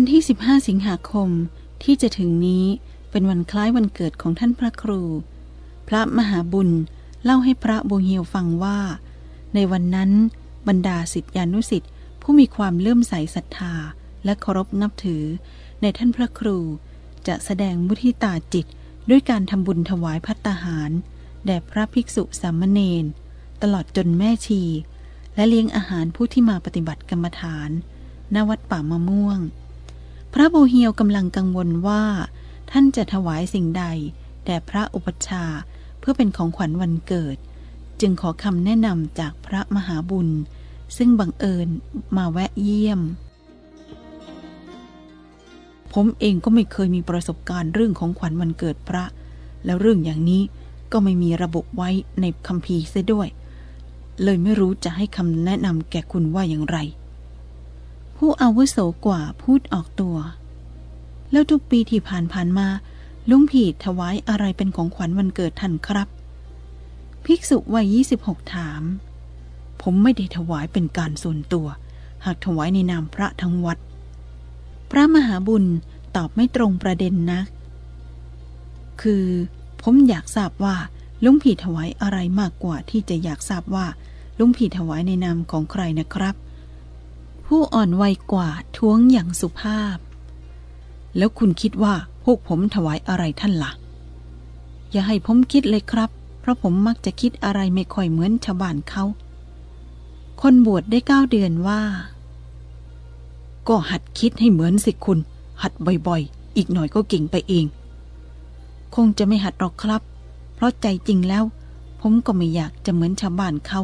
วันที่ 15 สิงหาคมที่จะถึงนี้เป็นวันคล้ายวันเกิดของท่านพระครู พระมหาบุญเล่าให้พระโบเฮียวฟังว่า ในวันนั้นบรรดาสิทธิานุสิทธิผู้มีความเลื่อมใสศรัทธาและเคารพนับถือ ในท่านพระครูจะแสดงมุทิตาจิตด้วยการทำบุญถวายพัตตาหาร แด่พระภิกษุสามเณรตลอดจนแม่ชี และเลี้ยงอาหารผู้ที่มาปฏิบัติกรรมฐานณวัดป่ามะม่วง ระโบเฮียวกำลังกังวลว่า ท่านจะถวายสิ่งใดแด่พระอุปชาเพื่อเป็นของขวัญวันเกิด จึงขอคำแนะนำจากพระมหาบุญ ซึ่งบังเอิญมาแวะเยี่ยม ผมเองก็ไม่เคยมีประสบการณ์เรื่องของขวัญวันเกิดพระ แล้วเรื่องอย่างนี้ก็ไม่มีระบบไว้ในคัมภีร์เสียด้วย เลยไม่รู้จะให้คำแนะนำแก่คุณว่าอย่างไร ผู้อาวุโสกว่าพูดออกตัว แล้วทุกปีที่ผ่านผ่านมา ลุงผีถวายอะไรเป็นของขวัญวันเกิดท่านครับ ภิกษุวัยยี่สิบหกถาม ผมไม่ได้ถวายเป็นการส่วนตัว หากถวายในนามพระทั้งวัด พระมหาบุญตอบไม่ตรงประเด็นนะคือผมอยากทราบว่าลุงผีถวายอะไรมากกว่าที่จะอยากทราบว่าลุงผีถวายในนามของใครนะครับ ผู้อ่อนวัยกว่าท้วงอย่างสุภาพ แล้วคุณคิดว่าพวกผมถวายอะไรท่านละ่ะ อย่าให้ผมคิดเลยครับ เพราะผมมักจะคิดอะไรไม่ค่อยเหมือนชาวบ้านเขา คนบวชได้เก้าเดือนว่า ก็หัดคิดให้เหมือนสิคุณ หัดบ่อยๆ อีกหน่อยก็เก่งไปเอง คงจะไม่หัดหรอกครับ เพราะใจจริงแล้ว ผมก็ไม่อยากจะเหมือนชาวบ้านเขา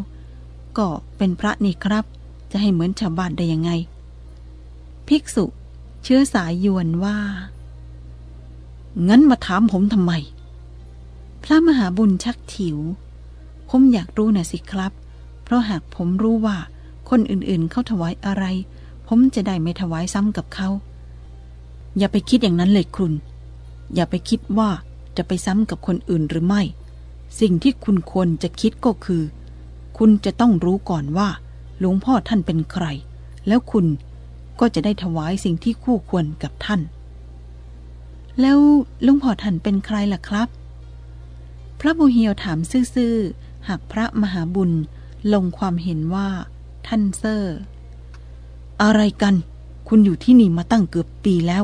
ก็เป็นพระนี่ครับ จะให้เหมือนชาวบ้านได้ยังไง ภิกษุ เชื้อสายยวนว่า งั้นมาถามผมทำไม พระมหาบุญชักถิว ผมอยากรู้นะสิครับ เพราะหากผมรู้ว่าคนอื่นๆเขาถวายอะไร ผมจะได้ไม่ถวายซ้ำกับเขา อย่าไปคิดอย่างนั้นเลยคุณ อย่าไปคิดว่าจะไปซ้ำกับคนอื่นหรือไม่ สิ่งที่คุณควรจะคิดก็คือ คุณจะต้องรู้ก่อนว่า หลวงพ่อท่านเป็นใคร แล้วคุณ ก็จะได้ถวายสิ่งที่คู่ควรกับท่าน แล้วลุงพ่อท่านเป็นใครล่ะครับ พระบุเฮียวถามซื่อๆ หากพระมหาบุญลงความเห็นว่า ท่านเซอร์ อะไรกัน คุณอยู่ที่นี่มาตั้งเกือบปีแล้ว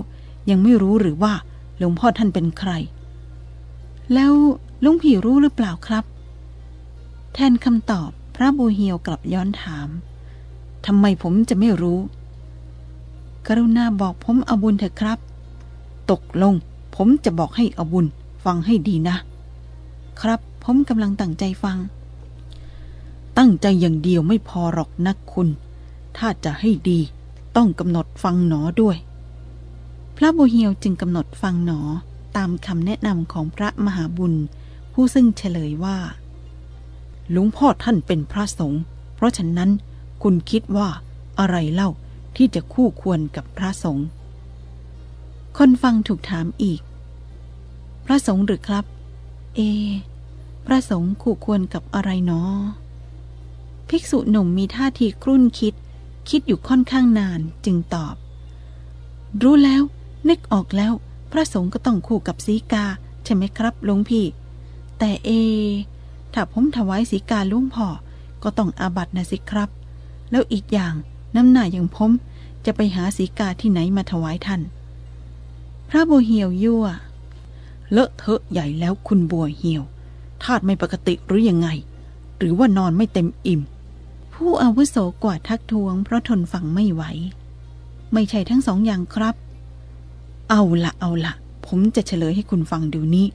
ยังไม่รู้หรือว่าหลวงพ่อท่านเป็นใคร แล้วลุงผีรู้หรือเปล่าครับ แทนคำตอบพระบูเฮียวกลับย้อนถามทำไมผมจะไม่รู้ กรุณาบอกผมเอาบุญเถอะครับ ตกลง ผมจะบอกให้เอาบุญ ฟังให้ดีนะ ครับผมกำลังตั้งใจฟัง ตั้งใจอย่างเดียวไม่พอหรอกนักคุณ ถ้าจะให้ดี ต้องกำหนดฟังหนอด้วย พระบูเฮียวจึงกำหนดฟังหนอตามคำแนะนำของพระมหาบุญ ผู้ซึ่งเฉลยว่าหลวงพ่อท่านเป็นพระสงฆ์เพราะฉะนั้นคุณคิดว่าอะไรเล่า ที่จะคู่ควรกับพระสงฆ์คนฟังถูกถามอีก พระสงฆ์หรือครับ เอ พระสงฆ์คู่ควรกับอะไรเนาะภิกษุหนุ่มมีท่าทีครุ่นคิด คิดอยู่ค่อนข้างนานจึงตอบ รู้แล้ว นึกออกแล้ว พระสงฆ์ก็ต้องคู่กับสีกา ใช่ไหมครับหลวงพี่ แต่เอ ถ้าผมถวายสีกาลุงพ่อก็ต้องอาบัตนะสิครับ แล้วอีกอย่าง น้ำหน้าอย่างผมจะไปหาสีกาที่ไหนมาถวายท่าน พระบัวเหี่ยวยั่ว เลอะเทอะใหญ่แล้วคุณบัวเหี่ยวธาตุไม่ปกติหรือยังไง หรือว่านอนไม่เต็มอิ่ม ผู้อาวุโสกว่าทักท้วงเพราะทนฟังไม่ไหว ไม่ใช่ทั้งสองอย่างครับ เอาละเอาละผมจะเฉลยให้คุณฟังเดี๋ยวนี้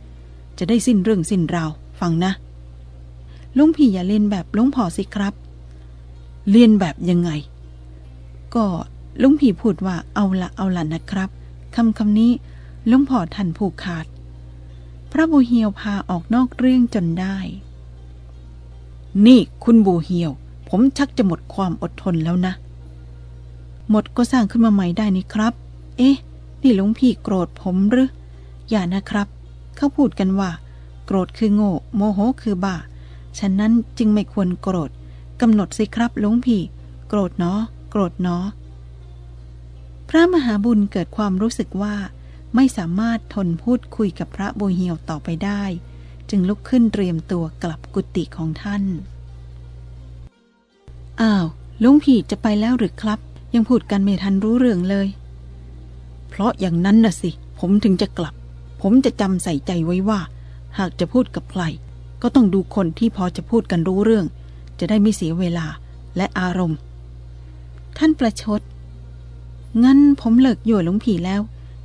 จะได้สิ้นเรื่องสิ้นราวฟังนะลุงพี่อย่าเล่นแบบลุงพอสิครับเรียนแบบยังไง ก็ลุงพี่พูดว่าเอาละเอาละนะครับคำคำนี้ลุงพ่อทันผูกขาด พระบูเฮียวพาออกนอกเรื่องจนได้ นี่คุณบูเฮียว ผมชักจะหมดความอดทนแล้วนะ หมดก็สร้างขึ้นมาใหม่ได้นี่ครับ เอ๊ะ นี่ลวงพี่โกรธผมหรือ อย่านะครับ เขาพูดกันว่า โกรธคือโง่ โมโหคือบ้า ฉะนั้นจึงไม่ควรโกรธกำหนดสิครับลวงพี่ โกรธเนาะ กรธเนาะพระมหาบุญเกิดความรู้สึกว่าไม่สามารถทนพูดคุยกับพระโบเฮียวต่อไปได้ จึงลุกขึ้นเตรียมตัวกลับกุฏิของท่าน อ้าวลุงผีจะไปแล้วหรือครับ ยังพูดกันไม่ทันรู้เรื่องเลย เพราะอย่างนั้นน่ะสิ ผมถึงจะกลับ ผมจะจำใส่ใจไว้ว่า หากจะพูดกับใคร ก็ต้องดูคนที่พอจะพูดกันรู้เรื่อง จะได้ไม่เสียเวลาและอารมณ์ ท่านประชด งั้นผมเลิกอยู่หลวงผีแล้ว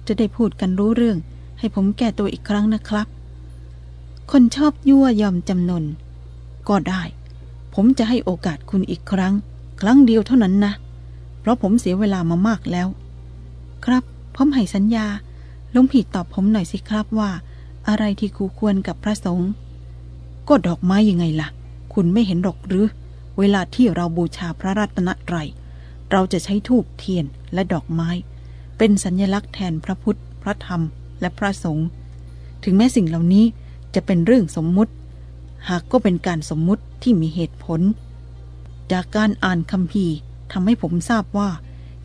จะได้พูดกันรู้เรื่อง ให้ผมแก้ตัวอีกครั้งนะครับ คนชอบยั่วยอมจำนน ก็ได้ ผมจะให้โอกาสคุณอีกครั้ง ครั้งเดียวเท่านั้นนะ เพราะผมเสียเวลามามากแล้ว ครับผมให้สัญญาหลวงผีตอบผมหน่อยสิครับว่า อะไรที่คูควรกับพระสงฆ์ก็ดอกไม้ยังไงล่ะ คุณไม่เห็นหรอกหรือ เวลาที่เราบูชาพระรัตนตรัย เราจะใช้ธูปเทียนและดอกไม้ เป็นสัญลักษณ์แทนพระพุทธ พระธรรม และพระสงฆ์ถึงแม้สิ่งเหล่านี้จะเป็นเรื่องสมมุติ หากก็เป็นการสมมุติที่มีเหตุผล จากการอ่านคำพีทำให้ผมทราบว่า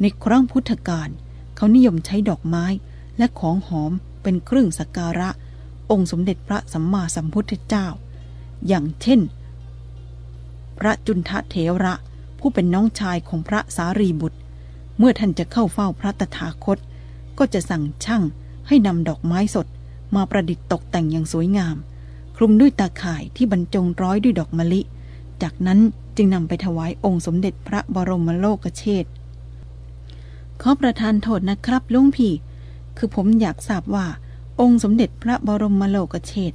ในครั้งพุทธกาลเขานิยมใช้ดอกไม้และของหอมเป็นเครื่องสักการะ องค์สมเด็จพระสัมมาสัมพุทธเจ้า อย่างเช่น พระจุนทะเถระ ผู้เป็นน้องชายของพระสารีบุตร เมื่อท่านจะเข้าเฝ้าพระตถาคต ก็จะสั่งช่างให้นำดอกไม้สดมาประดิษฐ์ตกแต่งอย่างสวยงาม คลุมด้วยตาข่ายที่บรรจงร้อยด้วยดอกมะลิ จากนั้นจึงนำไปถวายองค์สมเด็จพระบรมโลกเชษขอประทานโทษนะครับลุงพี่ คือผมอยากทราบว่า องค์สมเด็จพระบรมโลกเชษ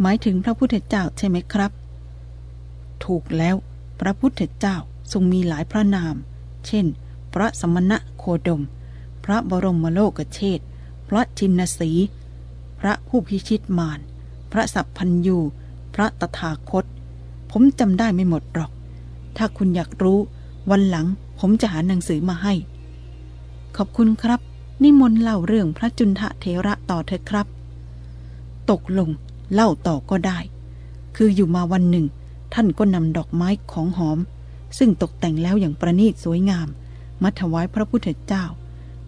หมายถึงพระพุทธเจ้าใช่ไหมครับ ถูกแล้ว พระพุทธเจ้า ทรงมีหลายพระนาม เช่น พระสมณะโคดม พระบรมโลกเชษพระชินสี พระผู้พิชิตมาร พระสัพพัญยู พระตถาคต ผมจำได้ไม่หมดหรอก ถ้าคุณอยากรู้ วันหลังผมจะหาหนังสือมาให้ ขอบคุณครับ นิมนต์เล่าเรื่องพระจุนทะเทระต่อเถอะครับ ตกลงเล่าต่อก็ได้ คืออยู่มาวันหนึ่ง ท่านก็นำดอกไม้ของหอม ซึ่งตกแต่งแล้วอย่างประณีตสวยงามมาถวายพระพุทธเจ้า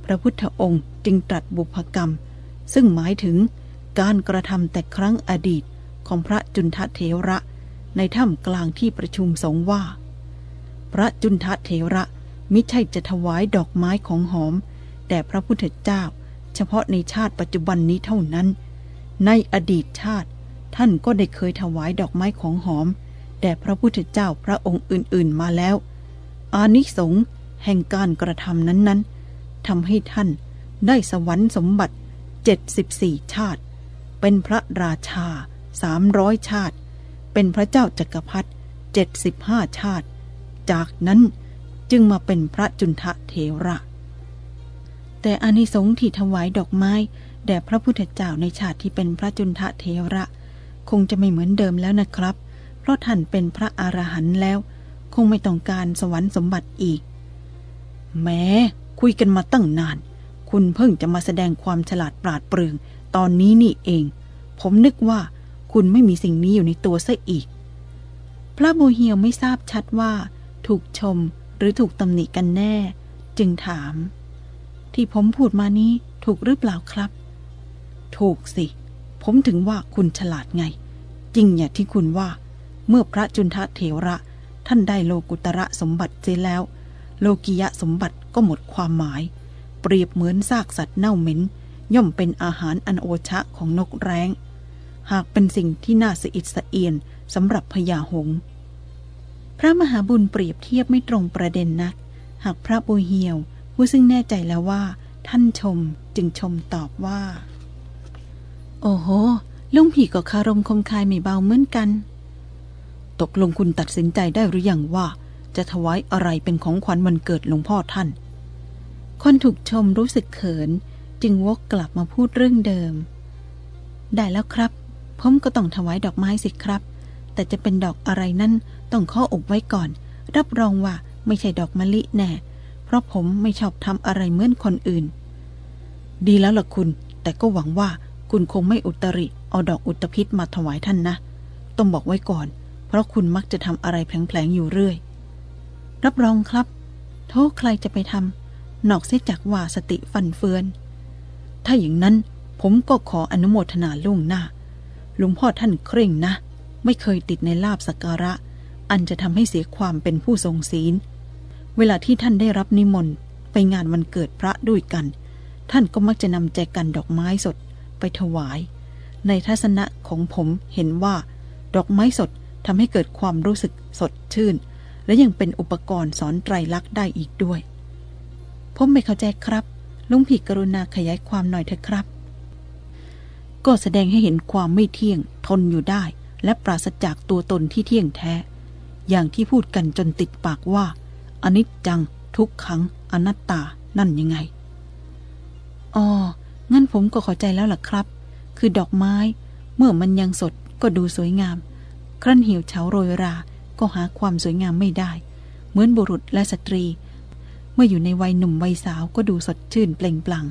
พระพุทธองค์จึงตรัสบุพกรรม ซึ่งหมายถึงการกระทำแต่ครั้งอดีตของพระจุนทะเถระ ในถ้ำกลางที่ประชุมสงฆ์ว่า พระจุนทะเถระมิใช่จะถวายดอกไม้ของหอมแด่พระพุทธเจ้า เฉพาะในชาติปัจจุบันนี้เท่านั้น ในอดีตชาติ ท่านก็ได้เคยถวายดอกไม้ของหอม แด่พระพุทธเจ้าพระองค์อื่น ๆ มาแล้ว อานิสงส์แห่งการกระทำนั้นๆทำให้ท่านได้สวรรค์สมบัติ 74 ชาติ เป็นพระราชา 300 ชาติ เป็นพระเจ้าจักรพรรดิ75 ชาติ จากนั้นจึงมาเป็นพระจุนทะเทระ แต่อานิสงส์ที่ถวายดอกไม้ แด่พระพุทธเจ้าในชาติที่เป็นพระจุนทะเทระ คงจะไม่เหมือนเดิมแล้วนะครับ ราะท่านเป็นพระอรหันต์แล้ว คงไม่ต้องการสวรรค์สมบัติอีก แม้คุยกันมาตั้งนาน คุณเพิ่งจะมาแสดงความฉลาดปราดเปรื่อง ตอนนี้นี่เอง ผมนึกว่าคุณไม่มีสิ่งนี้อยู่ในตัวซะอีก พระโบเฮียวไม่ทราบชัดว่า ถูกชมหรือถูกตำหนิกันแน่ จึงถาม ที่ผมพูดมานี้ถูกหรือเปล่าครับ ถูกสิ ผมถึงว่าคุณฉลาดไง จริงอย่างที่คุณว่า เมื่อพระจุนทะเถระ ท่านได้โลกุตระสมบัติเสียแล้ว โลกิยะสมบัติก็หมดความหมาย เปรียบเหมือนซากสัตว์เน่าเหม็น ย่อมเป็นอาหารอันโอชะของนกแร้ง หากเป็นสิ่งที่น่าสะอิดสะเอียนสำหรับพญาหง พระมหาบุญเปรียบเทียบไม่ตรงประเด็นนัก หากพระบุเฮียวผู้ซึ่งแน่ใจแล้วว่า ท่านชมจึงชมตอบว่า โอ้โหลุงผีก็คารมคมคายไม่เบาเหมือนกัน ตกลงคุณตัดสินใจได้หรือยังว่า จะถวายอะไรเป็นของขวัญวันเกิดหลวงพ่อท่าน คนถูกชมรู้สึกเขิน จึงวกกลับมาพูดเรื่องเดิม ได้แล้วครับผมก็ต้องถวายดอกไม้สิครับ แต่จะเป็นดอกอะไรนั่นต้องข้ออกไว้ก่อน รับรองว่าไม่ใช่ดอกมะลิแน่ เพราะผมไม่ชอบทำอะไรเหมือนคนอื่น ดีแล้วล่ะคุณ แต่ก็หวังว่าคุณคงไม่อุตริ เอาดอกอุตภิษมาถวายท่านนะ ต้องบอกไว้ก่อน เพราะคุณมักจะทำอะไรแผลงๆอยู่เรื่อย รับรองครับ โทษใครจะไปทำนอกเสียจากว่าสติฟันเฟือน ถ้าอย่างนั้นผมก็ขออนุโมทนาล่วงหน้าหลวงพ่อท่านเคร่งนะ ไม่เคยติดในลาบสักการะ อันจะทำให้เสียความเป็นผู้ทรงศีล เวลาที่ท่านได้รับนิมนต์ไปงานวันเกิดพระด้วยกัน ท่านก็มักจะนำแจกันดอกไม้สดไปถวาย ในทัศนะของผมเห็นว่า ดอกไม้สด ทำให้เกิดความรู้สึกสดชื่น และยังเป็นอุปกรณ์สอนไตรลักษณ์ได้อีกด้วย ผมไม่เข้าใจครับ ลุงผีกรุณาขยายความหน่อยเถอะครับ ก็แสดงให้เห็นความไม่เที่ยง ทนอยู่ได้ และปราศจากตัวตนที่เที่ยงแท้ อย่างที่พูดกันจนติดปากว่า อนิจจัง ทุกขัง อนัตตา นั่นยังไง อ๋อ งั้นผมก็เข้าใจแล้วล่ะครับ คือดอกไม้ เมื่อมันยังสดก็ดูสวยงาม ครั้นเหี่ยวเฉาโรยรา ก็หาความสวยงามไม่ได้ เหมือนบุรุษและสตรี เมื่ออยู่ในวัยหนุ่มวัยสาวก็ดูสดชื่นเปล่งปลั่ง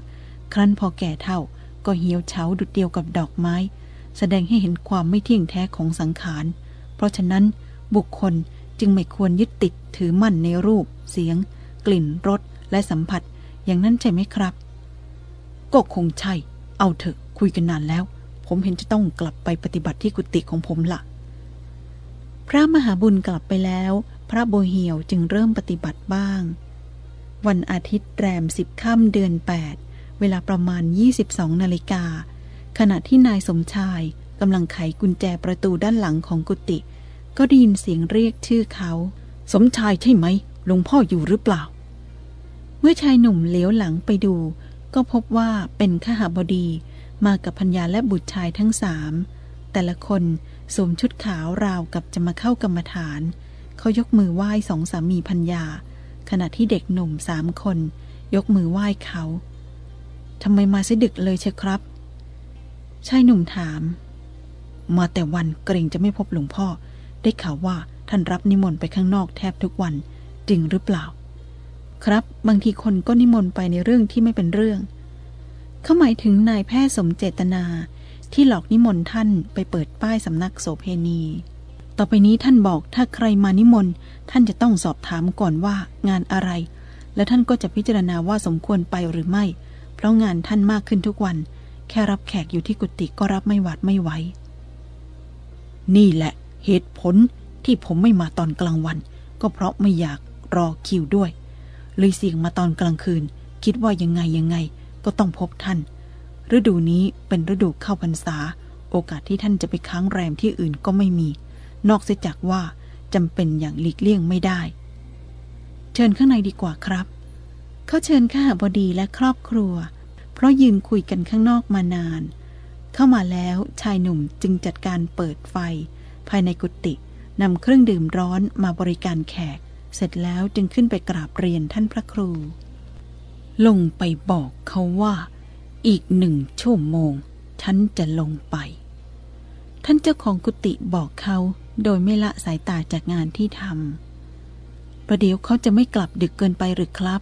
ครั้นพอแก่เท่าก็เหี่ยวเฉาดุดเดียวกับดอกไม้ แสดงให้เห็นความไม่เที่ยงแท้ของสังขาร เพราะฉะนั้นบุคคลจึงไม่ควรยึดติดถือมั่นในรูป เสียง กลิ่นรสและสัมผัส อย่างนั้นใช่ไหมครับ ก็คงใช่ เอาเถอะคุยกันนานแล้ว ผมเห็นจะต้องกลับไปปฏิบัติที่กุฏิของผมละ พระมหาบุญกลับไปแล้ว พระโบเหียวจึงเริ่มปฏิบัติบ้าง วันอาทิตย์แรมสิบค่ำเดือน 8 เวลาประมาณ 22 นาฬิกา ขณะที่นายสมชายกำลังไขกุญแจประตูด้านหลังของกุฏิก็ได้ยินเสียงเรียกชื่อเขา สมชายใช่ไหมหลวงพ่ออยู่หรือเปล่า เมื่อชายหนุ่มเลี้ยวหลังไปดู ก็พบว่าเป็นข้าหาบดีมากับพัญญาและบุตรชายทั้งสามแต่ละคน สวมชุดขาวราวกับจะมาเข้ากรรมฐาน เขายกมือไหว้สองสามีพัญญา ขณะที่เด็กหนุ่มสามคน ยกมือไหว้เขาทำไมมาเสดึกเลยเชครับชายหนุ่มถาม มาแต่วันเกรงจะไม่พบหลวงพ่อ ได้ข่าวว่าท่านรับนิมนต์ไปข้างนอกแทบทุกวัน จริงหรือเปล่า ครับ บางทีคนก็นิมนต์ไปในเรื่องที่ไม่เป็นเรื่อง เขาหมายถึงนายแพทย์สมเจตนา ที่หลอกนิมนต์ท่านไปเปิดป้ายสำนักโสเพณี ต่อไปนี้ท่านบอกถ้าใครมานิมนต์ ท่านจะต้องสอบถามก่อนว่างานอะไร แล้วท่านก็จะพิจารณาว่าสมควรไปหรือไม่ เพราะงานท่านมากขึ้นทุกวัน แค่รับแขกอยู่ที่กุฏิก็รับไม่หวาดไม่ไหวนี่แหละเหตุผลที่ผมไม่มาตอนกลางวัน ก็เพราะไม่อยากรอคิวด้วย เลยเสี่ยงมาตอนกลางคืน คิดว่ายังไงยังไงก็ต้องพบท่าน ฤดูนี้เป็นฤดูเข้าพรรษา โอกาสที่ท่านจะไปค้างแรมที่อื่นก็ไม่มี นอกเสียจากว่าจำเป็นอย่างหลีกเลี่ยงไม่ได้ เชิญข้างในดีกว่าครับ เขาเชิญข้าบดีและครอบครัว เพราะยืนคุยกันข้างนอกมานาน เข้ามาแล้วชายหนุ่มจึงจัดการเปิดไฟ ภายในกุฏินำเครื่องดื่มร้อนมาบริการแขก เสร็จแล้วจึงขึ้นไปกราบเรียนท่านพระครู ลงไปบอกเขาว่า อีกหนึ่งชั่วโมง ฉันจะลงไป ท่านเจ้าของกุฏิบอกเขาโดยไม่ละสายตาจากงานที่ทำประเดี๋ยวเขาจะไม่กลับดึกเกินไปหรือครับ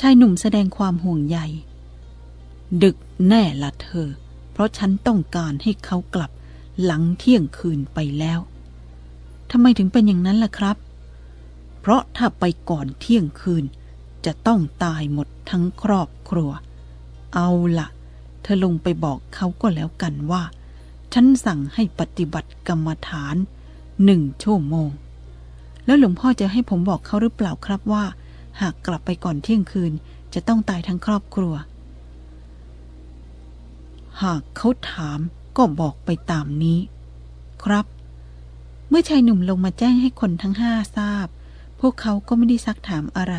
ชายหนุ่มแสดงความห่วงใย ดึกแน่ละเธอ เพราะฉันต้องการให้เขากลับหลังเที่ยงคืนไปแล้วทำไมถึงเป็นอย่างนั้นล่ะครับ เพราะถ้าไปก่อนเที่ยงคืน จะต้องตายหมดทั้งครอบครัว เอาละเธอลงไปบอกเขาก็แล้วกันว่า ฉันสั่งให้ปฏิบัติกรรมฐานหนึ่งชั่วโมง แล้วหลวงพ่อจะให้ผมบอกเขาหรือเปล่าครับว่า หากกลับไปก่อนเที่ยงคืนจะต้องตายทั้งครอบครัว หากเขาถามก็บอกไปตามนี้ ครับ เมื่อชายหนุ่มลงมาแจ้งให้คนทั้งห้าทราบ พวกเขาก็ไม่ได้ซักถามอะไร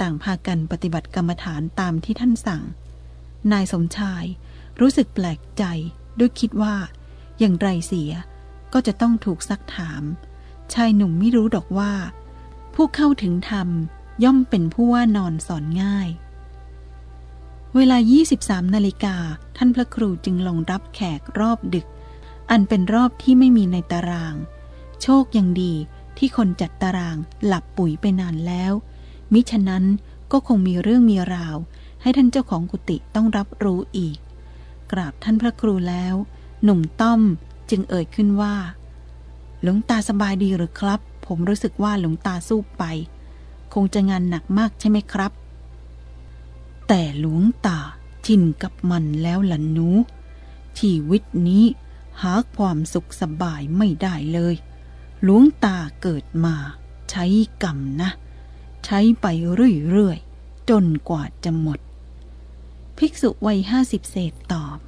ต่างพากันปฏิบัติกรรมฐานตามที่ท่านสั่ง นายสมชาย รู้สึกแปลกใจด้วยคิดว่า อย่างไรเสียก็จะต้องถูกซักถาม ชายหนุ่มไม่รู้ดอกว่า ผู้เข้าถึงธรรมย่อมเป็นผู้ว่านอนสอนง่าย เวลา 23 นาฬิกาท่านพระครูจึงลงรับแขกรอบดึก อันเป็นรอบที่ไม่มีในตาราง โชคยังดีที่คนจัดตารางหลับปุ๋ยไปนานแล้ว มิฉะนั้นก็คงมีเรื่องมีราว ให้ท่านเจ้าของกุฏิต้องรับรู้อีก กราบท่านพระครูแล้ว หนุ่มต้อมจึงเอ่ยขึ้นว่า หลวงตาสบายดีหรือครับ ผมรู้สึกว่าหลวงตาสู้ไป คงจะงานหนักมากใช่ไหมครับ แต่หลวงตาชินกับมันแล้วหล่ะหนูชีวิตนี้หาความสุขสบายไม่ได้เลย หลวงตาเกิดมา ใช้กรรมนะ ใช้ไปเรื่อย ๆ จนกว่าจะหมด ภิกษุวัยห้าสิบเศษตอบ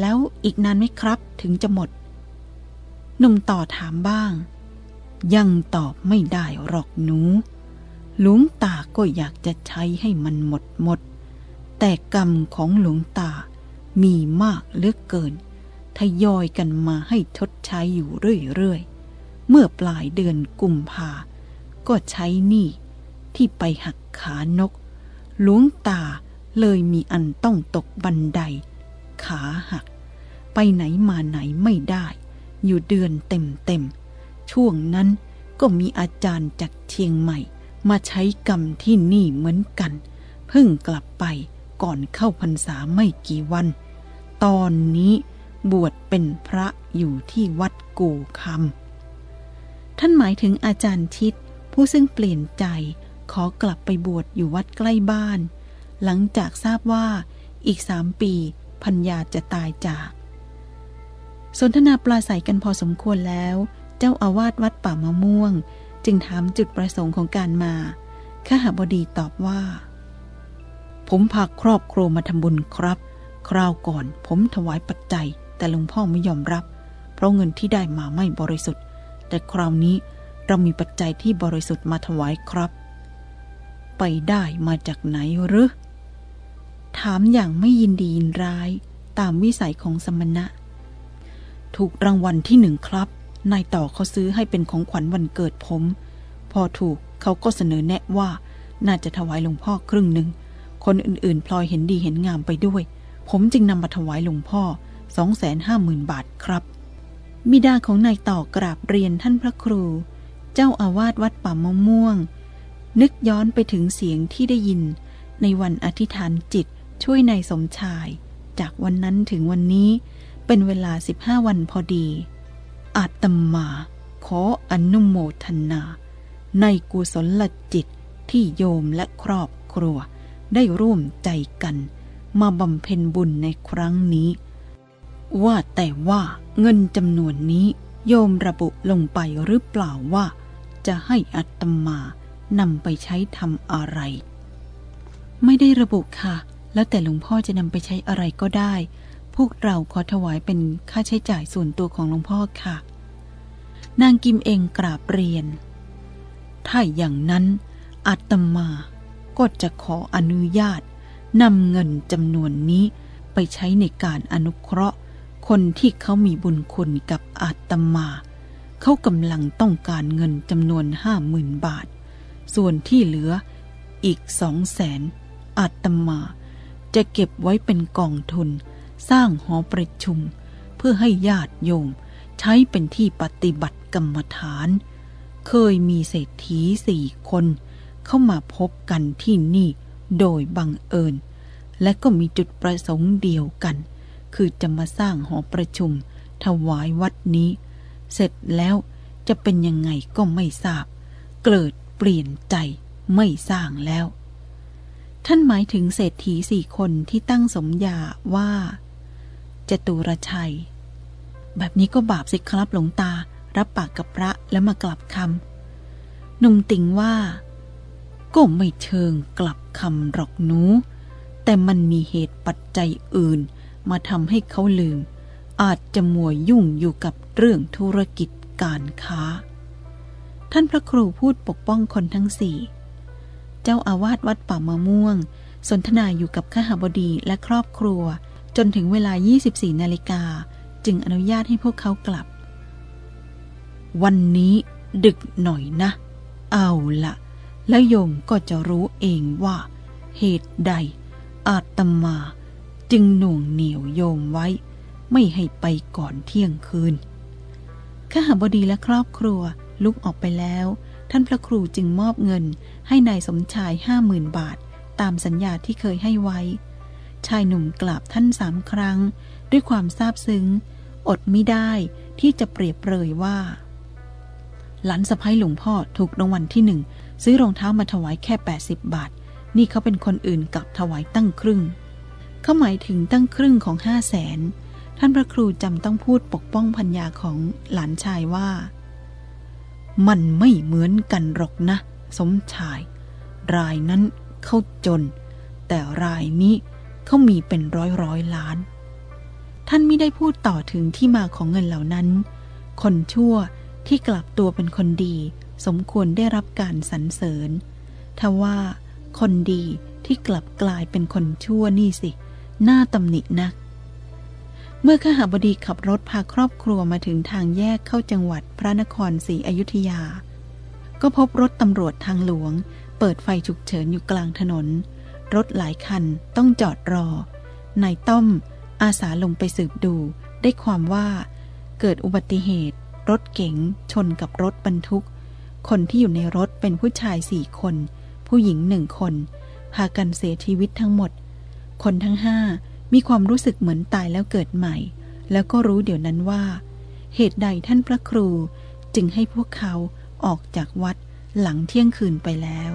แล้วอีกนานไหมครับถึงจะหมด หนุ่มต่อถามบ้าง ยังตอบไม่ได้หรอกหนู หลวงตาก็อยากจะใช้ให้มันหมดหมด แต่กรรมของหลวงตามีมากเหลือเกิน ทยอยกันมาให้ชดใช้อยู่เรื่อยๆ เมื่อปลายเดือนกุมภา ก็ใช้หนี้ที่ไปหักขานก หลวงตา เลยมีอันต้องตกบันได ขาหัก ไปไหนมาไหนไม่ได้ อยู่เดือนเต็มๆช่วงนั้นก็มีอาจารย์จากเชียงใหม่ มาใช้กรรมที่นี่เหมือนกัน เพิ่งกลับไปก่อนเข้าพรรษาไม่กี่วัน ตอนนี้บวชเป็นพระอยู่ที่วัดกูคำท่านหมายถึงอาจารย์ชิดผู้ซึ่งเปลี่ยนใจขอกลับไปบวชอยู่วัดใกล้บ้าน หลังจากทราบว่าอีกสามปีพัญญาจะตายจาก สนทนาปลาใสกันพอสมควรแล้ว เจ้าอาวาสวัดป่ามะม่วง จึงถามจุดประสงค์ของการมาข้าหบดีตอบว่า ผมพาครอบครัวมาทำบุญครับ คราวก่อนผมถวายปัจจัย แต่หลวงพ่อไม่ยอมรับ เพราะเงินที่ได้มาไม่บริสุทธิ์ แต่คราวนี้เรามีปัจจัยที่บริสุทธิ์มาถวายครับ ไปได้มาจากไหนหรือ ถามอย่างไม่ยินดียินร้ายตามวิสัยของสมณะ ถูกรางวัลที่หนึ่งครับ นายต่อเขาซื้อให้เป็นของขวัญวันเกิดผม พอถูกเขาก็เสนอแนะว่า น่าจะถวายหลวงพ่อครึ่งหนึ่ง คนอื่นๆ พลอยเห็นดีเห็นงามไปด้วย ผมจึงนำมาถวายหลวงพ่อสองแสนห้าหมื่นบาทครับ บิดาของนายต่อกราบเรียนท่านพระครู เจ้าอาวาสวัดป่ามะม่วง นึกย้อนไปถึงเสียงที่ได้ยินในวันอธิษฐานจิต ช่วยนายสมชาย จากวันนั้นถึงวันนี้เป็นเวลา 15 วันพอดี อาตมา ขออนุโมทนา ในกุศลจิตที่โยมและครอบครัว ได้ร่วมใจกัน มาบำเพ็ญบุญในครั้งนี้ ว่าแต่ว่าเงินจำนวนนี้โยมระบุลงไปหรือเปล่าว่า จะให้อัตมานำไปใช้ทำอะไร ไม่ได้ระบุค่ะ แล้วแต่หลวงพ่อจะนำไปใช้อะไรก็ได้ พวกเราขอถวายเป็นค่าใช้จ่ายส่วนตัวของหลวงพ่อค่ะ นางกิมเองกราบเรียน ถ้าอย่างนั้นอาตมาก็จะขออนุญาตนำเงินจำนวนนี้ไปใช้ในการอนุเคราะห์ คนที่เขามีบุญคุณกับอาตมา เขากำลังต้องการเงินจำนวนห้าหมื่นบาท ส่วนที่เหลืออีกสองแสนอาตมา จะเก็บไว้เป็นกองทุน สร้างหอประชุม เพื่อให้ญาติโยม ใช้เป็นที่ปฏิบัติกรรมฐาน เคยมีเศรษฐีสี่คน เข้ามาพบกันที่นี่โดยบังเอิญ และก็มีจุดประสงค์เดียวกัน คือจะมาสร้างหอประชุม ถวายวัดนี้ เสร็จแล้วจะเป็นยังไงก็ไม่ทราบ เกิดเปลี่ยนใจไม่สร้างแล้ว ท่านหมายถึงเศรษฐีสี่คนที่ตั้งสมญาว่า จตุรชัย แบบนี้ก็บาปสิครับหลวงตา รับปากกับพระแล้วมากลับคำหนุ่มติงว่า ก็ไม่เชิงกลับคำหรอกหนู แต่มันมีเหตุปัจจัยอื่น มาทำให้เขาลืม อาจจะมัวยุ่งอยู่กับเรื่องธุรกิจการค้า ท่านพระครูพูดปกป้องคนทั้งสี่ เจ้าอาวาสวัดป่ามะม่วง สนทนาอยู่กับข้าหบดีและครอบครัว จนถึงเวลา 24 นาฬิกา จึงอนุญาตให้พวกเขากลับ วันนี้ดึกหน่อยนะ เอาละแล้วโยมก็จะรู้เองว่า เหตุใด อาตมา จึงหน่วงเหนียวโยมไว้ ไม่ให้ไปก่อนเที่ยงคืนข้าหาบดีและครอบครัวลุกออกไปแล้ว ท่านพระครูจึงมอบเงินให้นายสมชายห้าหมื่นบาท ตามสัญญาที่เคยให้ไว้ ชายหนุ่มกราบท่านสามครั้ง ด้วยความซาบซึ้ง อดไม่ได้ที่จะเปรียบเปรยว่า หลานสะพ้ยหลวงพ่อถูกรางวัลที่หนึ่ง ซื้อรองเท้ามาถวายแค่ 80 บาท นี่เขาเป็นคนอื่นกลับถวายตั้งครึ่ง เขาหมายถึงตั้งครึ่งของห้าแสนท่านพระครูจำต้องพูดปกป้องพัญญาของหลานชายว่า มันไม่เหมือนกันหรอกนะ สมชาย รายนั้นเขาจน แต่รายนี้เขามีเป็นร้อยร้อยล้าน ท่านไม่ได้พูดต่อถึงที่มาของเงินเหล่านั้น คนชั่วที่กลับตัวเป็นคนดี สมควรได้รับการสรรเสริญทว่าคนดีที่กลับกลายเป็นคนชั่วนี่สิ น่าตำหนินัก เมื่อขหาบดีขับรถพาครอบครัวมาถึงทางแยกเข้าจังหวัดพระนครศรีอยุธยา ก็พบรถตำรวจทางหลวง เปิดไฟฉุกเฉินอยู่กลางถนน รถหลายคันต้องจอดรอ นายต้อม อาสาลงไปสืบดู ได้ความว่า เกิดอุบัติเหตุ รถเก๋งชนกับรถบรรทุก คนที่อยู่ในรถเป็นผู้ชายสี่คน ผู้หญิงหนึ่งคน พากันเสียชีวิตทั้งหมด คนทั้งห้า มีความรู้สึกเหมือนตายแล้วเกิดใหม่ แล้วก็รู้เดี๋ยวนั้นว่า เหตุใดท่านพระครูจึงให้พวกเขาออกจากวัดหลังเที่ยงคืนไปแล้ว